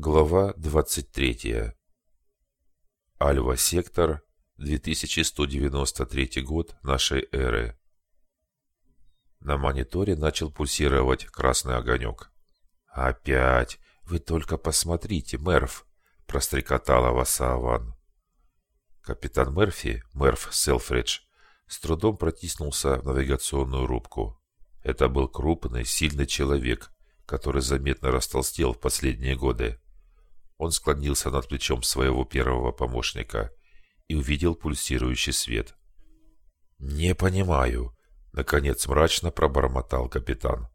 Глава 23. Альва-сектор, 2193 год нашей эры. На мониторе начал пульсировать красный огонек. «Опять! Вы только посмотрите, Мерф!» – прострекотала Васааван. Капитан Мерфи, Мерф Селфридж, с трудом протиснулся в навигационную рубку. Это был крупный, сильный человек, который заметно растолстел в последние годы. Он склонился над плечом своего первого помощника и увидел пульсирующий свет. «Не понимаю», — наконец мрачно пробормотал капитан.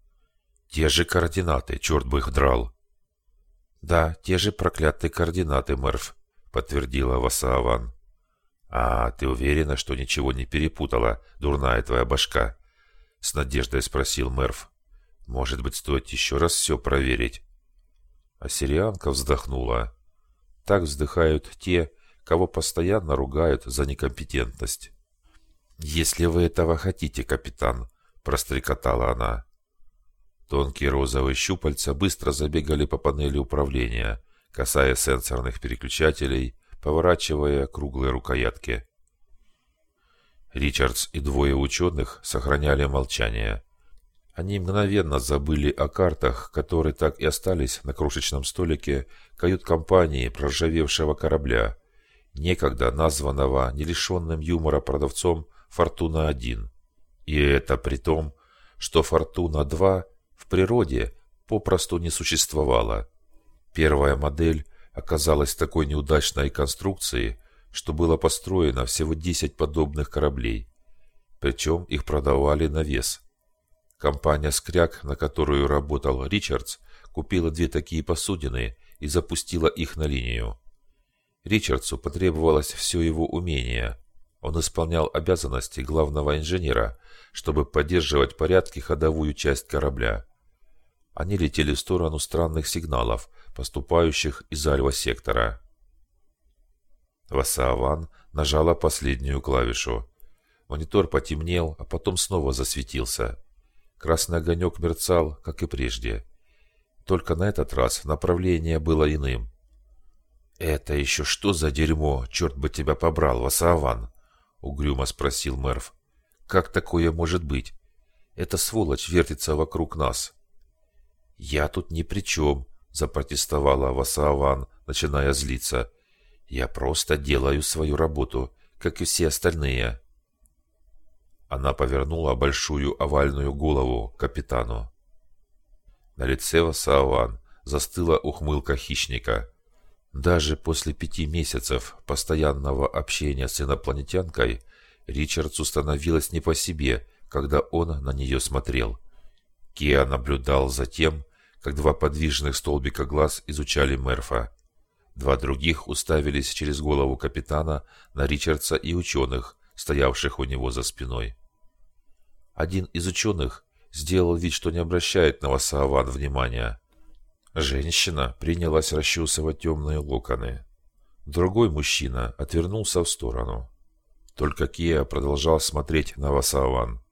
«Те же координаты, черт бы их драл!» «Да, те же проклятые координаты, Мерф», — подтвердила Васааван. «А ты уверена, что ничего не перепутала, дурная твоя башка?» — с надеждой спросил Мерф. «Может быть, стоит еще раз все проверить?» Ассирианка вздохнула. Так вздыхают те, кого постоянно ругают за некомпетентность. «Если вы этого хотите, капитан», – прострекотала она. Тонкие розовые щупальца быстро забегали по панели управления, касаясь сенсорных переключателей, поворачивая круглые рукоятки. Ричардс и двое ученых сохраняли молчание. Они мгновенно забыли о картах, которые так и остались на крошечном столике кают-компании проржавевшего корабля, некогда названного не лишенным юмора продавцом «Фортуна-1». И это при том, что «Фортуна-2» в природе попросту не существовало. Первая модель оказалась такой неудачной конструкцией, что было построено всего 10 подобных кораблей. Причем их продавали на вес – Компания «Скряк», на которую работал Ричардс, купила две такие посудины и запустила их на линию. Ричардсу потребовалось все его умение. Он исполнял обязанности главного инженера, чтобы поддерживать порядки ходовую часть корабля. Они летели в сторону странных сигналов, поступающих из альва-сектора. Васааван нажала последнюю клавишу. Монитор потемнел, а потом снова засветился. Красный огонек мерцал, как и прежде. Только на этот раз направление было иным. «Это еще что за дерьмо? Черт бы тебя побрал, Васааван!» — угрюмо спросил Мерв. «Как такое может быть? Эта сволочь вертится вокруг нас». «Я тут ни при чем», — запротестовала Васааван, начиная злиться. «Я просто делаю свою работу, как и все остальные». Она повернула большую овальную голову капитану. На лице Васааван застыла ухмылка хищника. Даже после пяти месяцев постоянного общения с инопланетянкой Ричардсу становилось не по себе, когда он на нее смотрел. Киа наблюдал за тем, как два подвижных столбика глаз изучали Мерфа. Два других уставились через голову капитана на Ричардса и ученых, стоявших у него за спиной. Один из ученых сделал вид, что не обращает на Васааван внимания. Женщина принялась расчесывать темные локоны. Другой мужчина отвернулся в сторону. Только Кия продолжал смотреть на Васааван.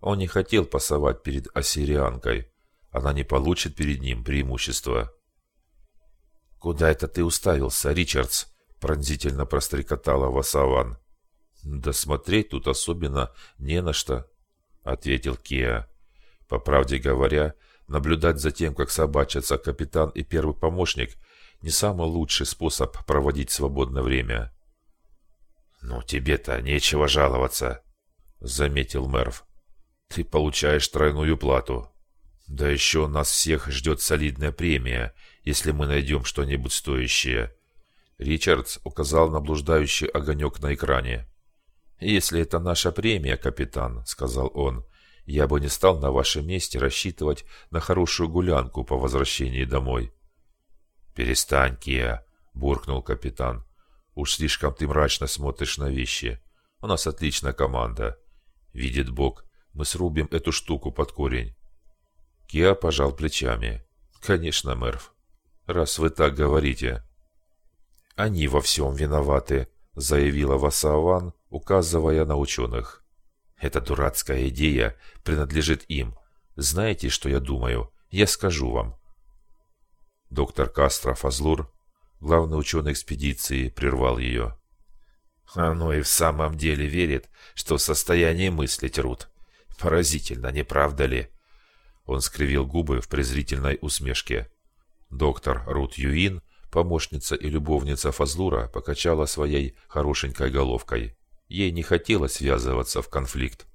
Он не хотел пасовать перед ассирианкой. Она не получит перед ним преимущества. «Куда это ты уставился, Ричардс?» пронзительно прострекотала Васаван. «Да смотреть тут особенно не на что», — ответил Киа. По правде говоря, наблюдать за тем, как собачатся капитан и первый помощник, не самый лучший способ проводить свободное время. «Ну, тебе-то нечего жаловаться», — заметил Мерв. «Ты получаешь тройную плату. Да еще нас всех ждет солидная премия, если мы найдем что-нибудь стоящее». Ричардс указал на блуждающий огонек на экране. «Если это наша премия, капитан», — сказал он, — «я бы не стал на вашем месте рассчитывать на хорошую гулянку по возвращении домой». «Перестань, Кия», — буркнул капитан. «Уж слишком ты мрачно смотришь на вещи. У нас отличная команда. Видит Бог, мы срубим эту штуку под корень». Киа пожал плечами. «Конечно, Мерв. Раз вы так говорите». «Они во всем виноваты», — заявила Васааван, указывая на ученых. «Эта дурацкая идея принадлежит им. Знаете, что я думаю? Я скажу вам». Доктор Кастро Фазлур, главный ученый экспедиции, прервал ее. Оно и в самом деле верит, что в состоянии мыслить Рут. Поразительно, не правда ли? Он скривил губы в презрительной усмешке. Доктор Рут Юин, помощница и любовница Фазлура, покачала своей хорошенькой головкой. Ей не хотелось связываться в конфликт.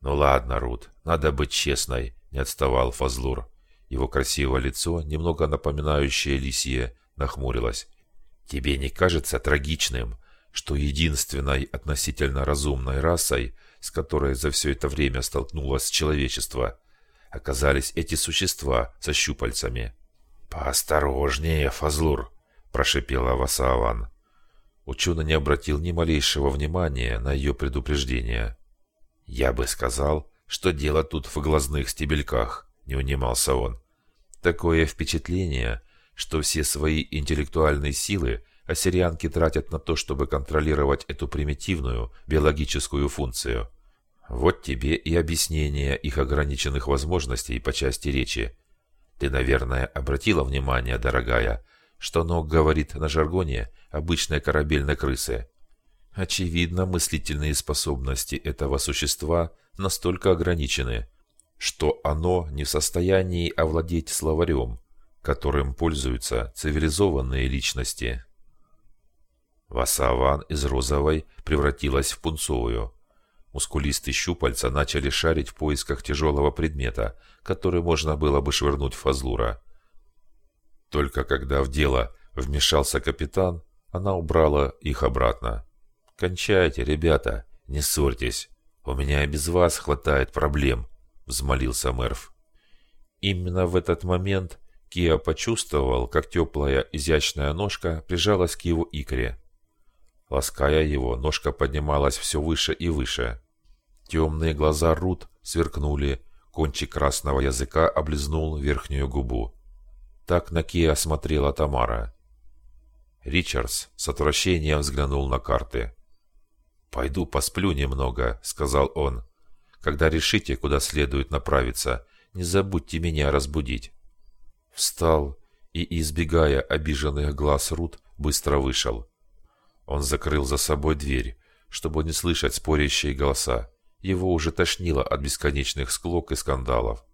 «Ну ладно, Рут, надо быть честной», — не отставал Фазлур. Его красивое лицо, немного напоминающее лисье, нахмурилось. «Тебе не кажется трагичным, что единственной относительно разумной расой, с которой за все это время столкнулось человечество, оказались эти существа со щупальцами. «Поосторожнее, Фазлур!» – прошипела Васааван. Ученый не обратил ни малейшего внимания на ее предупреждение. «Я бы сказал, что дело тут в глазных стебельках», – не унимался он. «Такое впечатление, что все свои интеллектуальные силы ассирианки тратят на то, чтобы контролировать эту примитивную биологическую функцию. Вот тебе и объяснение их ограниченных возможностей по части речи. Ты, наверное, обратила внимание, дорогая, что оно говорит на жаргоне обычной корабельной крысы. Очевидно, мыслительные способности этого существа настолько ограничены, что оно не в состоянии овладеть словарем, которым пользуются цивилизованные личности. Васаван из розовой превратилась в пунцовую. Мускулистые щупальца начали шарить в поисках тяжелого предмета, который можно было бы швырнуть в Фазлура. Только когда в дело вмешался капитан, она убрала их обратно. «Кончайте, ребята, не ссорьтесь. У меня и без вас хватает проблем», — взмолился Мерв. Именно в этот момент Киа почувствовал, как теплая изящная ножка прижалась к его икре. Лаская его, ножка поднималась все выше и выше. Темные глаза Рут сверкнули, кончик красного языка облизнул верхнюю губу. Так на Киа смотрела Тамара. Ричардс с отвращением взглянул на карты. «Пойду посплю немного», — сказал он. «Когда решите, куда следует направиться, не забудьте меня разбудить». Встал и, избегая обиженных глаз Рут, быстро вышел. Он закрыл за собой дверь, чтобы не слышать спорящие голоса. Его уже тошнило от бесконечных склок и скандалов.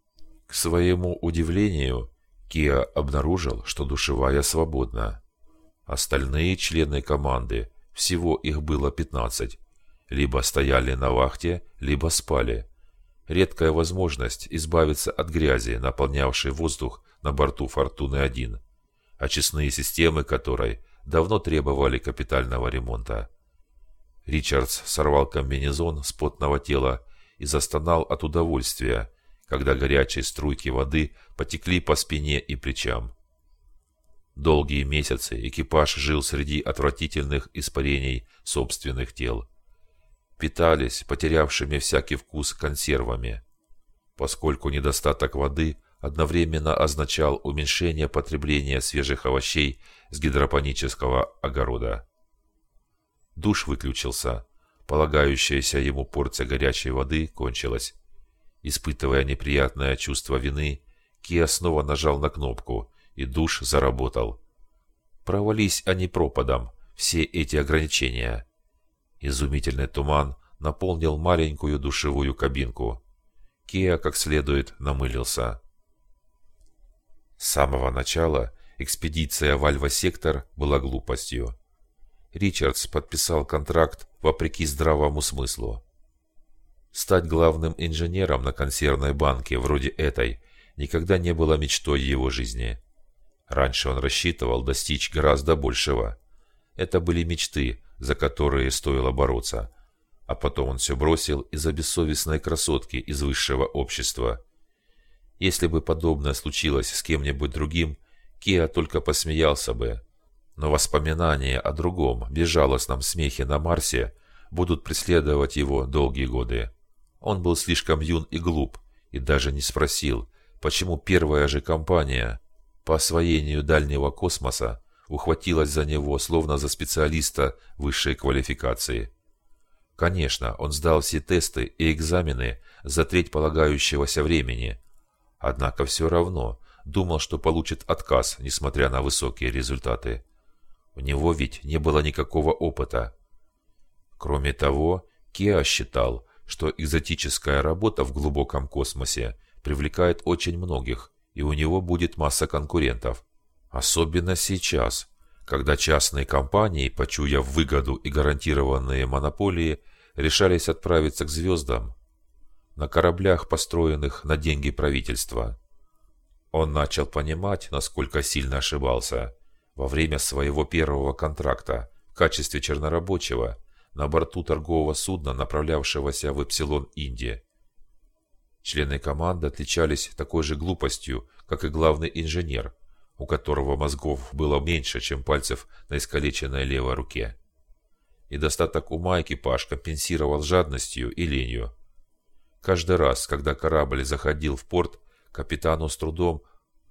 К своему удивлению, Киа обнаружил, что душевая свободна. Остальные члены команды, всего их было 15, либо стояли на вахте, либо спали. Редкая возможность избавиться от грязи, наполнявшей воздух на борту «Фортуны-1», очистные системы которой давно требовали капитального ремонта. Ричардс сорвал комбинезон с потного тела и застонал от удовольствия, когда горячие струйки воды потекли по спине и плечам. Долгие месяцы экипаж жил среди отвратительных испарений собственных тел. Питались потерявшими всякий вкус консервами. Поскольку недостаток воды одновременно означал уменьшение потребления свежих овощей с гидропонического огорода. Душ выключился. Полагающаяся ему порция горячей воды кончилась. Испытывая неприятное чувство вины, Киа снова нажал на кнопку, и душ заработал. Провались они пропадом, все эти ограничения. Изумительный туман наполнил маленькую душевую кабинку. Киа как следует намылился. С самого начала экспедиция в Альва-сектор была глупостью. Ричардс подписал контракт вопреки здравому смыслу. Стать главным инженером на консервной банке вроде этой никогда не было мечтой его жизни. Раньше он рассчитывал достичь гораздо большего. Это были мечты, за которые стоило бороться. А потом он все бросил из-за бессовестной красотки из высшего общества – если бы подобное случилось с кем-нибудь другим, Киа только посмеялся бы. Но воспоминания о другом, безжалостном смехе на Марсе будут преследовать его долгие годы. Он был слишком юн и глуп, и даже не спросил, почему первая же компания по освоению дальнего космоса ухватилась за него, словно за специалиста высшей квалификации. Конечно, он сдал все тесты и экзамены за треть полагающегося времени – Однако все равно думал, что получит отказ, несмотря на высокие результаты. У него ведь не было никакого опыта. Кроме того, Кеа считал, что экзотическая работа в глубоком космосе привлекает очень многих, и у него будет масса конкурентов. Особенно сейчас, когда частные компании, почуяв выгоду и гарантированные монополии, решались отправиться к звездам на кораблях, построенных на деньги правительства. Он начал понимать, насколько сильно ошибался. Во время своего первого контракта в качестве чернорабочего на борту торгового судна, направлявшегося в Эпсилон Индия. Члены команды отличались такой же глупостью, как и главный инженер, у которого мозгов было меньше, чем пальцев на искалеченной левой руке. И достаток ума экипаж компенсировал жадностью и ленью. Каждый раз, когда корабль заходил в порт, капитану с трудом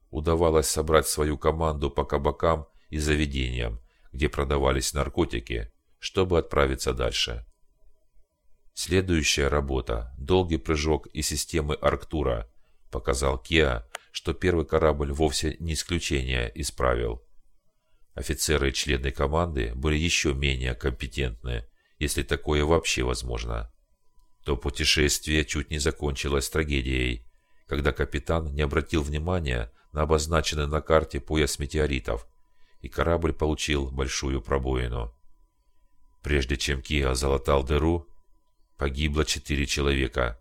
удавалось собрать свою команду по кабакам и заведениям, где продавались наркотики, чтобы отправиться дальше. Следующая работа – долгий прыжок из системы Арктура – показал Кеа, что первый корабль вовсе не исключение из правил. Офицеры и члены команды были еще менее компетентны, если такое вообще возможно. То путешествие чуть не закончилось трагедией, когда капитан не обратил внимания на обозначенный на карте пояс метеоритов, и корабль получил большую пробоину. Прежде чем Киа залатал дыру, погибло четыре человека.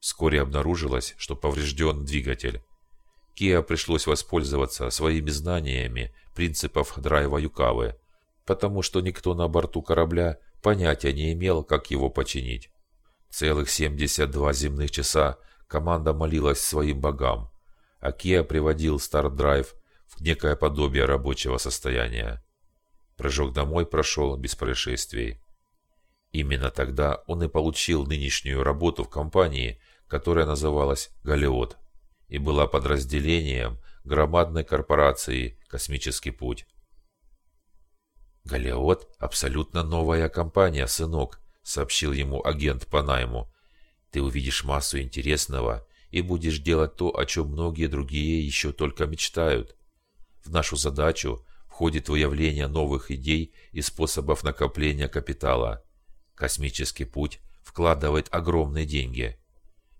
Вскоре обнаружилось, что поврежден двигатель. Киа пришлось воспользоваться своими знаниями принципов драйва Юкавы, потому что никто на борту корабля понятия не имел, как его починить. Целых 72 земных часа команда молилась своим богам, а Киа приводил Старт-драйв в некое подобие рабочего состояния. Прыжок домой прошел без происшествий. Именно тогда он и получил нынешнюю работу в компании, которая называлась «Галеот» и была подразделением громадной корпорации «Космический путь». «Галеот – абсолютно новая компания, сынок», – сообщил ему агент по найму. «Ты увидишь массу интересного и будешь делать то, о чем многие другие еще только мечтают. В нашу задачу входит выявление новых идей и способов накопления капитала. Космический путь вкладывает огромные деньги.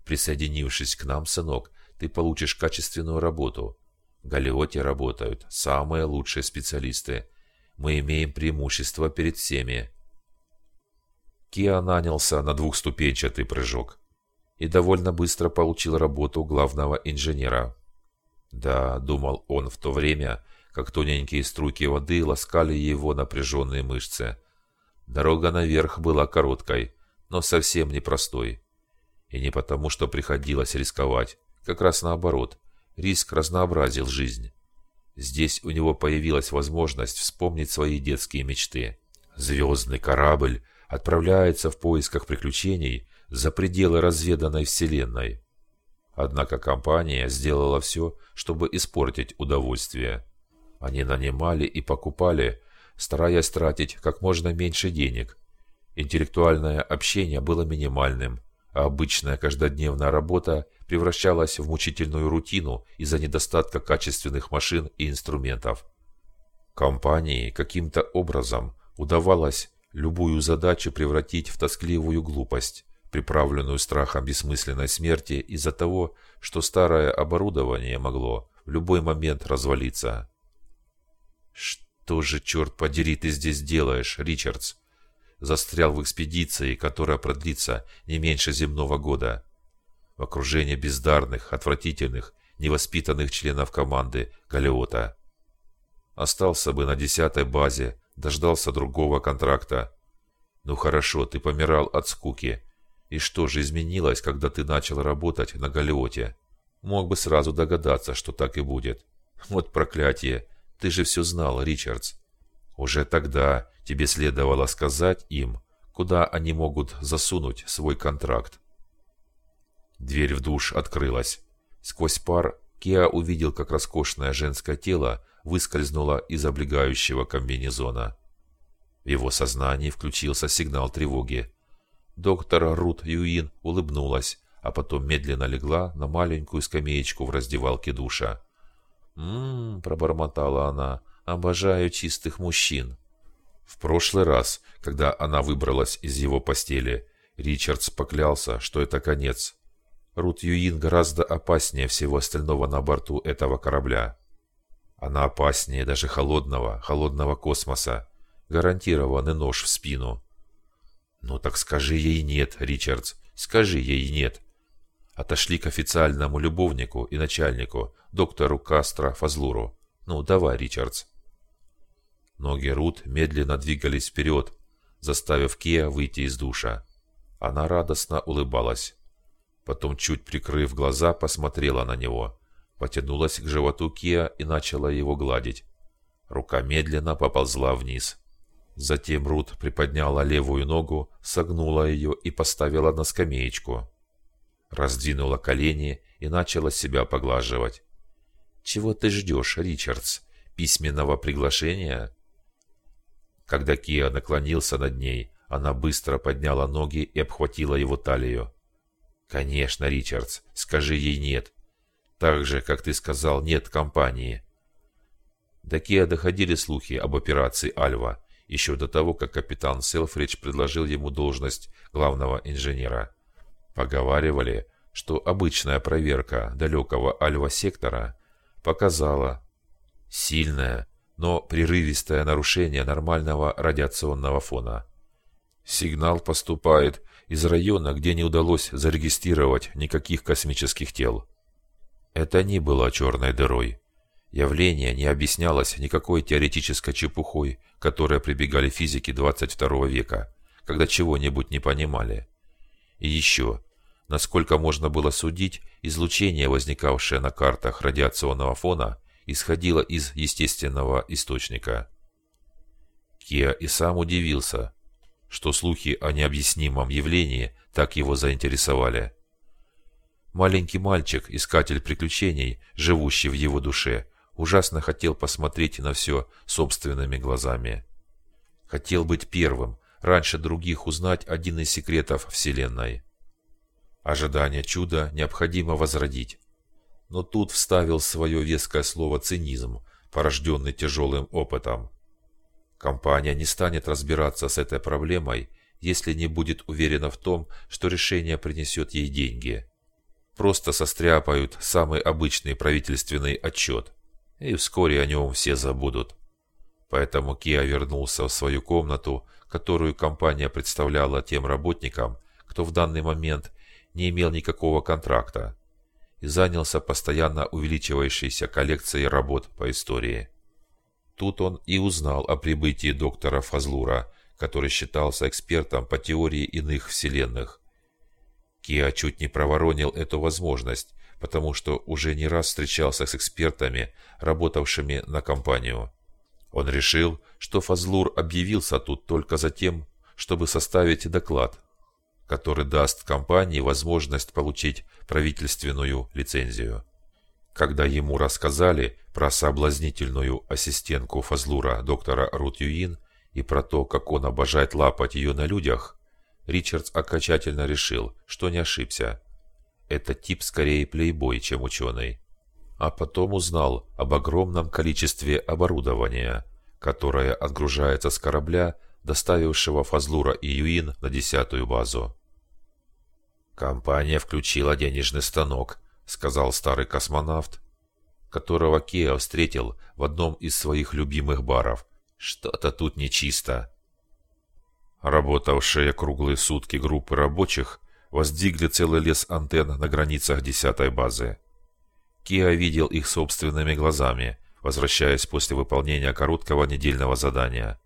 Присоединившись к нам, сынок, ты получишь качественную работу. В Галиоте работают самые лучшие специалисты. Мы имеем преимущество перед всеми. Киа нанялся на двухступенчатый прыжок и довольно быстро получил работу главного инженера. Да, думал он в то время, как тоненькие струйки воды ласкали его напряженные мышцы. Дорога наверх была короткой, но совсем непростой. И не потому, что приходилось рисковать, как раз наоборот. Риск разнообразил жизнь. Здесь у него появилась возможность вспомнить свои детские мечты. Звездный корабль отправляется в поисках приключений за пределы разведанной вселенной. Однако компания сделала все, чтобы испортить удовольствие. Они нанимали и покупали, стараясь тратить как можно меньше денег. Интеллектуальное общение было минимальным, а обычная каждодневная работа превращалась в мучительную рутину из-за недостатка качественных машин и инструментов. Компании каким-то образом удавалось любую задачу превратить в тоскливую глупость, приправленную страхом бессмысленной смерти из-за того, что старое оборудование могло в любой момент развалиться. «Что же, черт подери, ты здесь делаешь, Ричардс?» Застрял в экспедиции, которая продлится не меньше земного года. В окружении бездарных, отвратительных, невоспитанных членов команды Галиота. Остался бы на десятой базе, дождался другого контракта. Ну хорошо, ты помирал от скуки. И что же изменилось, когда ты начал работать на Галиоте? Мог бы сразу догадаться, что так и будет. Вот проклятие. Ты же все знал, Ричардс. Уже тогда тебе следовало сказать им, куда они могут засунуть свой контракт. Дверь в душ открылась. Сквозь пар Кеа увидел, как роскошное женское тело выскользнуло из облегающего комбинезона. В его сознании включился сигнал тревоги. Доктор Рут Юин улыбнулась, а потом медленно легла на маленькую скамеечку в раздевалке душа. «М-м-м», пробормотала она, — «обожаю чистых мужчин». В прошлый раз, когда она выбралась из его постели, Ричардс поклялся, что это конец. Рут Юин гораздо опаснее всего остального на борту этого корабля. Она опаснее даже холодного, холодного космоса. Гарантированный нож в спину. «Ну так скажи ей нет, Ричардс, скажи ей нет». Отошли к официальному любовнику и начальнику, доктору Кастро Фазлуру. «Ну, давай, Ричардс». Ноги Рут медленно двигались вперед, заставив Кеа выйти из душа. Она радостно улыбалась. Потом, чуть прикрыв глаза, посмотрела на него, потянулась к животу Кеа и начала его гладить. Рука медленно поползла вниз. Затем Рут приподняла левую ногу, согнула ее и поставила на скамеечку. Раздвинула колени и начала себя поглаживать. «Чего ты ждешь, Ричардс? Письменного приглашения?» Когда Киа наклонился над ней, она быстро подняла ноги и обхватила его талию. «Конечно, Ричардс, скажи ей нет. Так же, как ты сказал «нет» компании». До Киа доходили слухи об операции «Альва», еще до того, как капитан Селфридж предложил ему должность главного инженера. Поговаривали, что обычная проверка далекого Альва-сектора показала сильное, но прерывистое нарушение нормального радиационного фона. Сигнал поступает из района, где не удалось зарегистрировать никаких космических тел. Это не было черной дырой. Явление не объяснялось никакой теоретической чепухой, которой прибегали физики 22 века, когда чего-нибудь не понимали. И еще, насколько можно было судить, излучение, возникавшее на картах радиационного фона, исходило из естественного источника. Киа и сам удивился, что слухи о необъяснимом явлении так его заинтересовали. Маленький мальчик, искатель приключений, живущий в его душе, ужасно хотел посмотреть на все собственными глазами. Хотел быть первым, раньше других узнать один из секретов Вселенной. Ожидание чуда необходимо возродить но тут вставил свое веское слово «цинизм», порожденный тяжелым опытом. Компания не станет разбираться с этой проблемой, если не будет уверена в том, что решение принесет ей деньги. Просто состряпают самый обычный правительственный отчет, и вскоре о нем все забудут. Поэтому Киа вернулся в свою комнату, которую компания представляла тем работникам, кто в данный момент не имел никакого контракта, и занялся постоянно увеличивающейся коллекцией работ по истории. Тут он и узнал о прибытии доктора Фазлура, который считался экспертом по теории иных вселенных. Киа чуть не проворонил эту возможность, потому что уже не раз встречался с экспертами, работавшими на компанию. Он решил, что Фазлур объявился тут только за тем, чтобы составить доклад, который даст компании возможность получить правительственную лицензию. Когда ему рассказали про соблазнительную ассистентку Фазлура доктора Рут Юин и про то, как он обожает лапать ее на людях, Ричардс окончательно решил, что не ошибся. Этот тип скорее плейбой, чем ученый. А потом узнал об огромном количестве оборудования, которое отгружается с корабля доставившего Фазлура и Юин на десятую базу. «Компания включила денежный станок», — сказал старый космонавт, которого Кео встретил в одном из своих любимых баров. «Что-то тут нечисто». Работавшие круглые сутки группы рабочих воздвигли целый лес антенн на границах десятой базы. Киа видел их собственными глазами, возвращаясь после выполнения короткого недельного задания.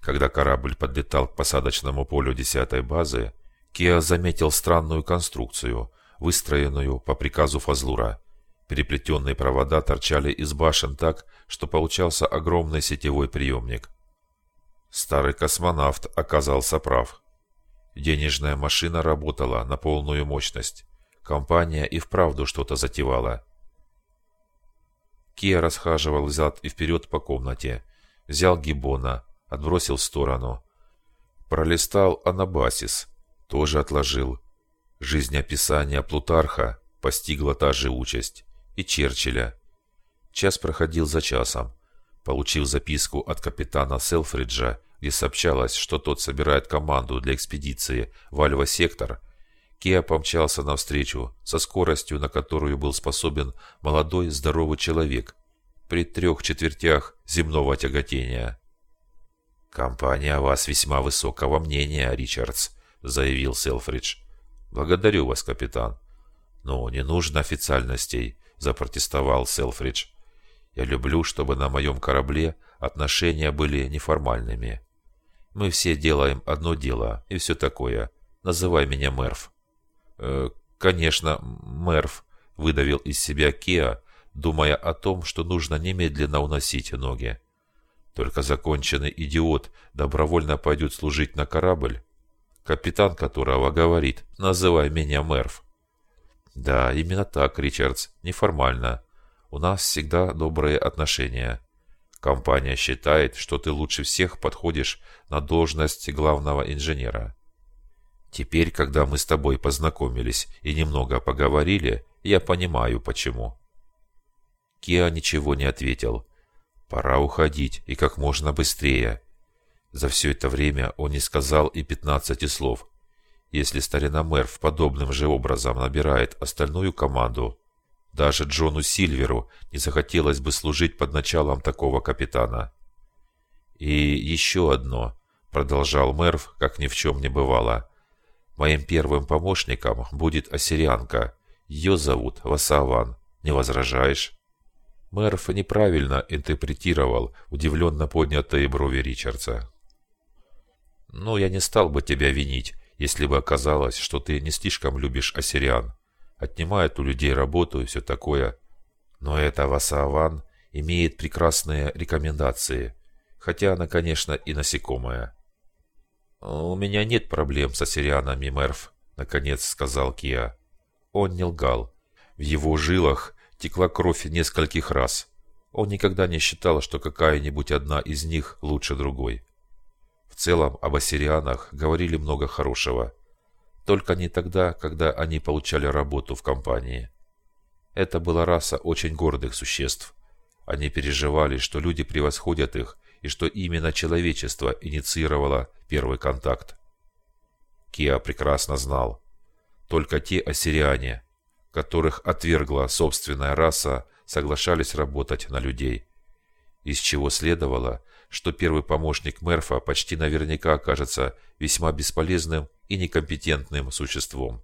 Когда корабль подлетал к посадочному полю десятой базы, Киа заметил странную конструкцию, выстроенную по приказу Фазлура. Переплетенные провода торчали из башен так, что получался огромный сетевой приемник. Старый космонавт оказался прав. Денежная машина работала на полную мощность. Компания и вправду что-то затевала. Киа расхаживал взад и вперед по комнате. Взял гиббона, отбросил в сторону. Пролистал анабасис, тоже отложил. Жизнеописание Плутарха постигла та же участь. И Черчилля. Час проходил за часом. Получив записку от капитана Селфриджа, где сообщалось, что тот собирает команду для экспедиции в Альва-сектор, Киа помчался навстречу со скоростью, на которую был способен молодой здоровый человек при трех четвертях земного тяготения. «Компания о вас весьма высокого мнения, Ричардс», — заявил Селфридж. «Благодарю вас, капитан». «Ну, не нужно официальностей», — запротестовал Селфридж. «Я люблю, чтобы на моем корабле отношения были неформальными. Мы все делаем одно дело и все такое. Называй меня Мерв». «Э, «Конечно, Мерв», — выдавил из себя Кеа, думая о том, что нужно немедленно уносить ноги. Только законченный идиот добровольно пойдет служить на корабль, капитан которого говорит «называй меня Мерв». Да, именно так, Ричардс, неформально. У нас всегда добрые отношения. Компания считает, что ты лучше всех подходишь на должность главного инженера. Теперь, когда мы с тобой познакомились и немного поговорили, я понимаю, почему. Киа ничего не ответил. Пора уходить, и как можно быстрее. За все это время он не сказал и пятнадцати слов. Если старина Мерв подобным же образом набирает остальную команду, даже Джону Сильверу не захотелось бы служить под началом такого капитана. «И еще одно», — продолжал Мерв, как ни в чем не бывало. «Моим первым помощником будет ассирианка. Ее зовут Васаван. Не возражаешь?» Мерф неправильно интерпретировал удивленно поднятые брови Ричардса. «Ну, я не стал бы тебя винить, если бы оказалось, что ты не слишком любишь ассириан. Отнимает у людей работу и все такое. Но эта Васааван имеет прекрасные рекомендации, хотя она, конечно, и насекомая». «У меня нет проблем с ассирианами, Мерф», — наконец сказал Киа. Он не лгал. В его жилах текла кровь нескольких раз. Он никогда не считал, что какая-нибудь одна из них лучше другой. В целом об ассирианах говорили много хорошего. Только не тогда, когда они получали работу в компании. Это была раса очень гордых существ. Они переживали, что люди превосходят их, и что именно человечество инициировало первый контакт. Киа прекрасно знал. Только те ассириане, которых отвергла собственная раса, соглашались работать на людей. Из чего следовало, что первый помощник Мерфа почти наверняка окажется весьма бесполезным и некомпетентным существом.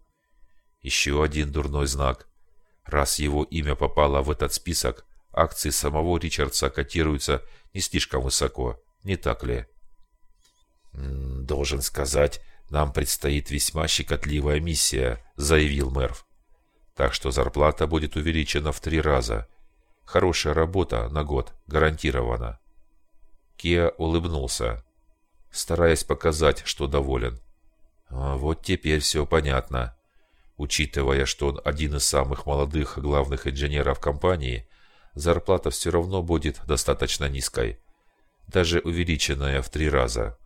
Еще один дурной знак. Раз его имя попало в этот список, акции самого Ричардса котируются не слишком высоко, не так ли? «Должен сказать, нам предстоит весьма щекотливая миссия», — заявил Мерв. Так что зарплата будет увеличена в три раза. Хорошая работа на год гарантирована. Киа улыбнулся, стараясь показать, что доволен. А вот теперь все понятно. Учитывая, что он один из самых молодых главных инженеров компании, зарплата все равно будет достаточно низкой, даже увеличенная в три раза.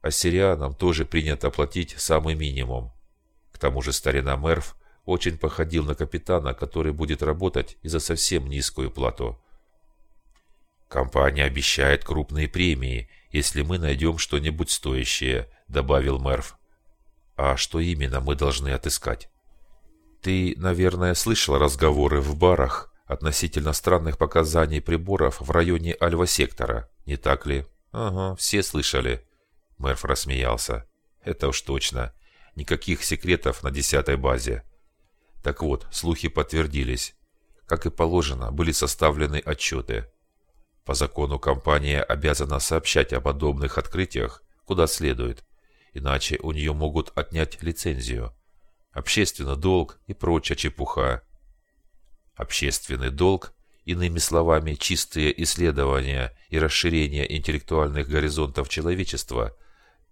Ассирианам тоже принято платить самый минимум. К тому же старина Мерв очень походил на капитана, который будет работать и за совсем низкую плату. «Компания обещает крупные премии, если мы найдем что-нибудь стоящее», — добавил Мерв. «А что именно мы должны отыскать?» «Ты, наверное, слышал разговоры в барах относительно странных показаний приборов в районе Альва-сектора, не так ли?» «Ага, все слышали». Мерв рассмеялся. «Это уж точно. Никаких секретов на десятой базе. Так вот, слухи подтвердились. Как и положено, были составлены отчеты. По закону компания обязана сообщать о подобных открытиях куда следует, иначе у нее могут отнять лицензию. Общественный долг и прочая чепуха. Общественный долг, иными словами, чистые исследования и расширение интеллектуальных горизонтов человечества,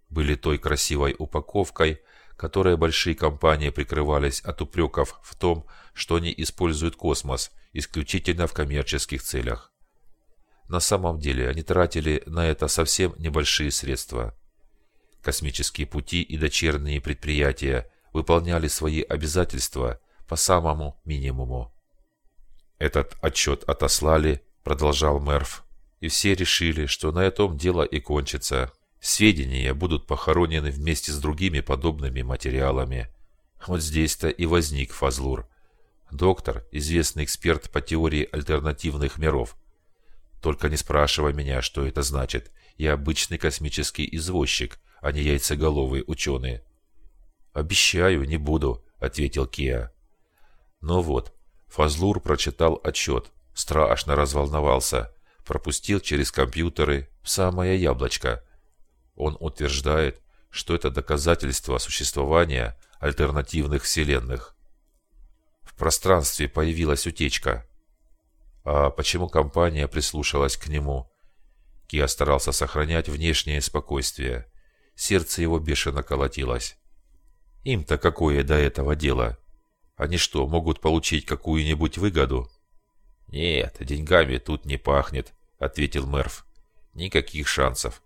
были той красивой упаковкой, которой большие компании прикрывались от упреков в том, что они используют космос исключительно в коммерческих целях. На самом деле они тратили на это совсем небольшие средства. Космические пути и дочерние предприятия выполняли свои обязательства по самому минимуму. Этот отчет отослали, продолжал Мерф, и все решили, что на этом дело и кончится. Сведения будут похоронены вместе с другими подобными материалами. Вот здесь-то и возник Фазлур. Доктор, известный эксперт по теории альтернативных миров. Только не спрашивай меня, что это значит. Я обычный космический извозчик, а не яйцеголовый ученый. «Обещаю, не буду», — ответил Киа. Ну вот, Фазлур прочитал отчет, страшно разволновался, пропустил через компьютеры в самое яблочко. Он утверждает, что это доказательство существования альтернативных вселенных. В пространстве появилась утечка. А почему компания прислушалась к нему? Киа старался сохранять внешнее спокойствие. Сердце его бешено колотилось. Им-то какое до этого дело? Они что, могут получить какую-нибудь выгоду? Нет, деньгами тут не пахнет, ответил Мерф. Никаких шансов.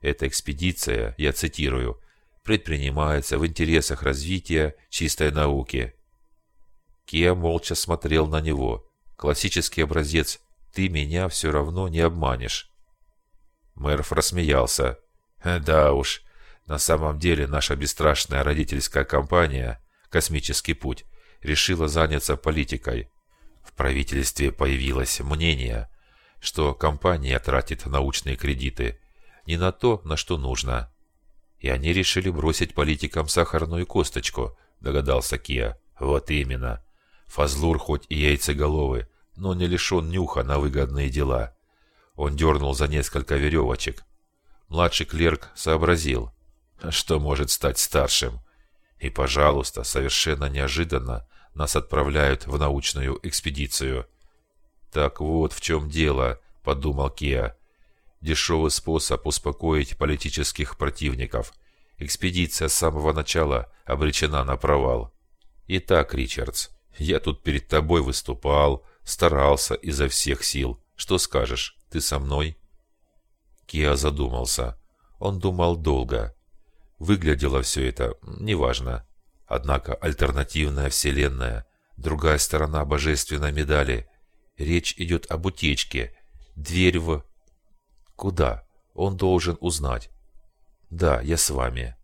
Эта экспедиция, я цитирую, предпринимается в интересах развития чистой науки. Киа молча смотрел на него. Классический образец «ты меня все равно не обманешь». Мерф рассмеялся. «Да уж, на самом деле наша бесстрашная родительская компания «Космический путь» решила заняться политикой. В правительстве появилось мнение, что компания тратит научные кредиты не на то, на что нужно. И они решили бросить политикам сахарную косточку, догадался Кия. Вот именно. Фазлур хоть и яйцеголовый, но не лишен нюха на выгодные дела. Он дернул за несколько веревочек. Младший клерк сообразил, что может стать старшим. И, пожалуйста, совершенно неожиданно нас отправляют в научную экспедицию. Так вот в чем дело, подумал Киа. Дешевый способ успокоить политических противников. Экспедиция с самого начала обречена на провал. Итак, Ричардс, я тут перед тобой выступал, старался изо всех сил. Что скажешь, ты со мной? Киа задумался. Он думал долго. Выглядело все это неважно. Однако альтернативная вселенная, другая сторона божественной медали. Речь идет об утечке. Дверь в... Куда? Он должен узнать. Да, я с вами.